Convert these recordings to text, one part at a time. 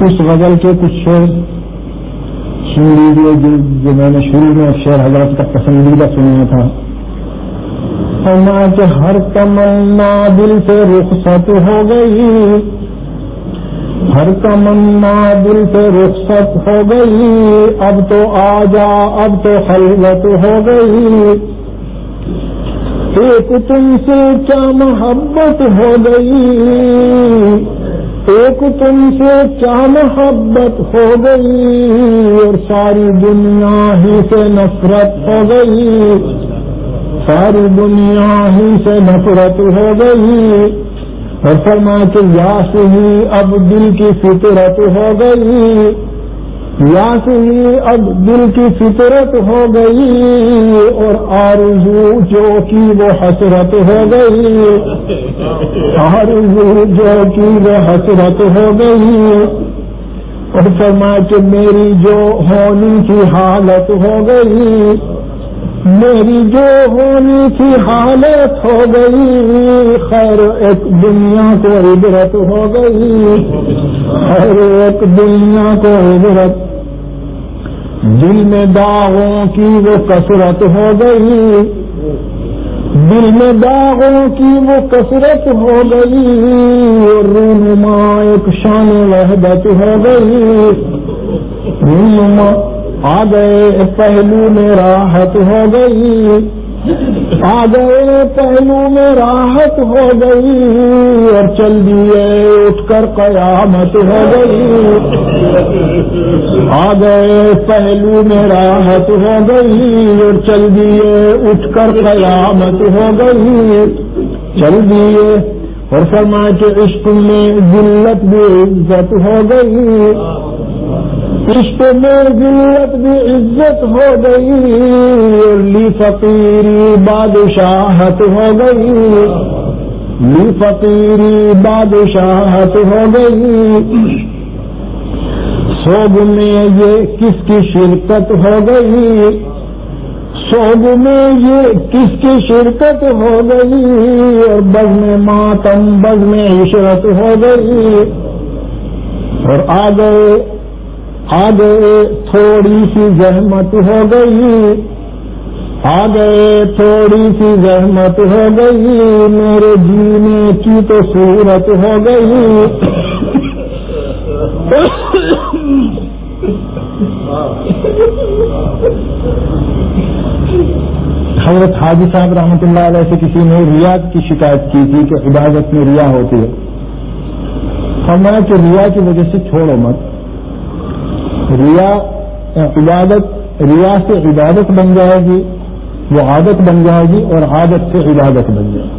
اس غزل کے، کچھ شعر۔ سن لیجیے جو میں نے شروع میں شعر حضرت کا پسندیدہ سننا تھا۔ کہ ہر تمنا دل سے رخصت ہو گئی۔ ہر تمنا دل سے رخصت ہو گئی۔ اب تو آ جا اب تو خلوت ہو گئی۔ ایک تم سے کیا محبت ہو گئی۔ ایک تم سے کیا محبت ہو گئی اور ساری دنیا ہی سے نفرت ہو گئی۔ ساری دنیا ہی سے نفرت ہو گئی۔ اور فرما کے یاس ہی اب دل کی فطرت ہو گئی۔ یاس ہی اب دل کی فطرت ہو گئی اور آرزو جو کی وہ حسرت ہو گئی۔ آرزو جو کی وہ حسرت ہو گئی۔ اور فرما کہ میری جو ہونی کی حالت ہو گئی۔ میری جو ہونی کی حالت ہو گئی۔ خیر ایک دنیا کو عبرت ہو گئی۔ خیر ایک دنیا کو عبرت۔ دل میں داغوں کی وہ کثرت ہو گئی۔ دل میں داغوں کی وہ کثرت ہو گئی۔ رونما ایک شان وحدت ہو گئی۔ رونما آ گئے، پہلو میں راحت ہو گئی۔ آ گئے پہلو میں راحت ہو گئی اور چل دیے اٹھ کر قیامت ہو گئی۔ آ گئے پہلو میں راحت ہو گئی اور چل دیے اٹھ کر قیامت ہو گئی۔ چل دیے اور فرما کے عشق میں ذلت بھی عزت ہو گئی۔ عشق میں ذلت بھی عزت ہو گئی لی فقیری بادشاہت ہو گئی۔ لی فقیری بادشاہت ہو گئی۔ سوگ میں یہ کس کی شرکت ہو گئی؟ سوگ میں یہ کس کی شرکت ہو گئی؟ اور بز میں ماتم، بز میں عشرت ہو گئی۔ اور آ گئے آ گئے تھوڑی سی زحمت ہو گئی آ گئے تھوڑی سی زحمت ہو گئی، میرے جینے کی تو صورت ہو گئی۔ حضرت حاجی صاحب رحمۃ اللہ علیہ سے کسی نے ریاض کی شکایت کی تھی کہ عبادت میں ریا ہوتی ہے۔ فرمایا کہ ریا کی وجہ سے چھوڑو مت۔ ریا، عبادت، ریا سے عبادت بن جائے گی، وہ عادت بن جائے گی اور عادت سے عبادت بن جائے گی۔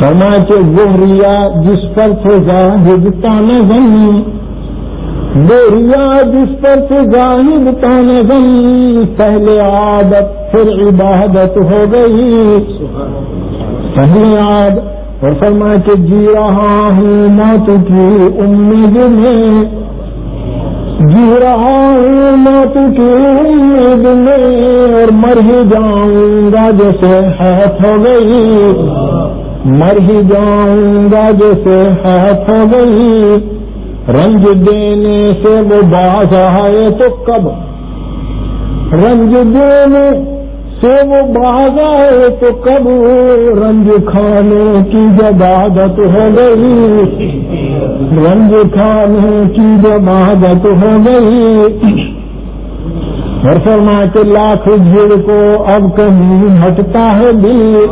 فرمایا کہ وہ ریا جس پر سے ظاہر تانے بنی وہ ریا جس پر سے ظاہر تانے بنی پہلے عادت، پھر عبادت ہو گئی۔ پہلے عادت، اور فرمایا کہ جی رہا ہوں موت کی امید میں۔ جی رہا ہوں موت کی امید میں اور مر ہی جاؤں گا جیسے ہاتھ ہو گئی۔ مر ہی جاؤں گا جیسے ہاتھ ہو گئی۔ رنج دینے سے وہ باز آئے تو کب؟ رنج دینے سے وہ باز آئے تو کب؟ رنج کھانے کی جب عادت ہو گئی۔ رنگ کھانے کی جب عادت ہو گئی۔ اور فرما کے لاکھ جھڑ کو اب کہیں ہٹتا ہے دل۔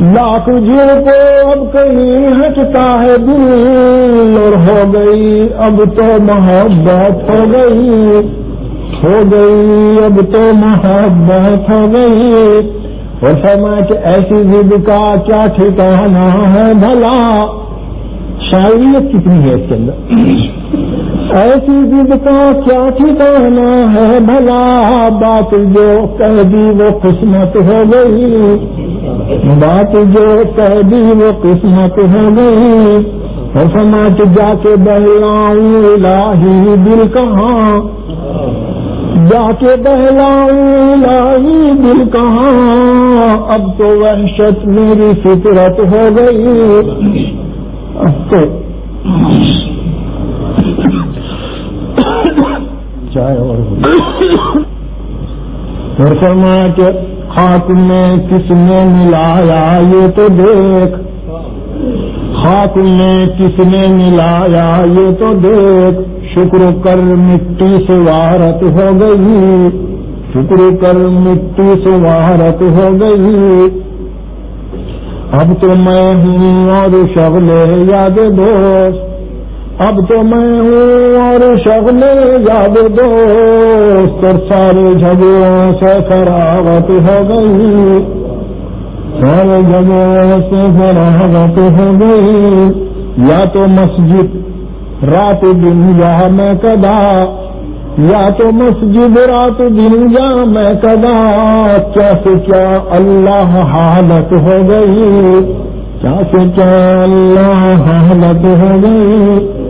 لاکھ جھڑ کو اب کہیں ہٹتا ہے دل۔ اور ہو گئی، اب تو محبت ہو گئی۔ ہو گئی، اب تو محبت ہو گئی۔ اور فرما کے ایسی ضد کا کیا ٹھکانا ہے بھلا۔ شاعریت کتنی ہے اس کے اندر؟ ایسی ضد کا کیا ٹھکانا ہے بھلا؟ بات جو کہہ دی وہ قسمت ہو گئی۔ بات جو کہہ دی وہ قسمت ہو گئی۔ اور جا کے بہلاؤں لاہی دل کہاں؟ جا کے بہلاؤں لاہی دل کہاں؟ اب تو وحشت میری فطرت ہو گئی۔ چائے اور پھر فرمایا کہ خاک میں کس نے ملایا یہ تو دیکھ۔ خاک میں کس نے ملایا یہ تو دیکھ۔ شکر کر مٹی سے وارت ہو گئی۔ شکر کر مٹی سے وارت ہو گئی۔ اب تو میں ہوں اور شغل یاد دوست، اب تو میں ہوں اور شغل یاد دوست، اور سارے جگہوں سے فراغت ہو گئی۔ سارے جگہوں سے فراغت ہو گئی۔ یا تو مسجد، رات دن یا میں کدا یا تو مسجد رات دن یا میں کدا، کیا سے کیا اللہ حالت ہو گئی؟ کیا سے کیا اللہ حالت ہو گئی؟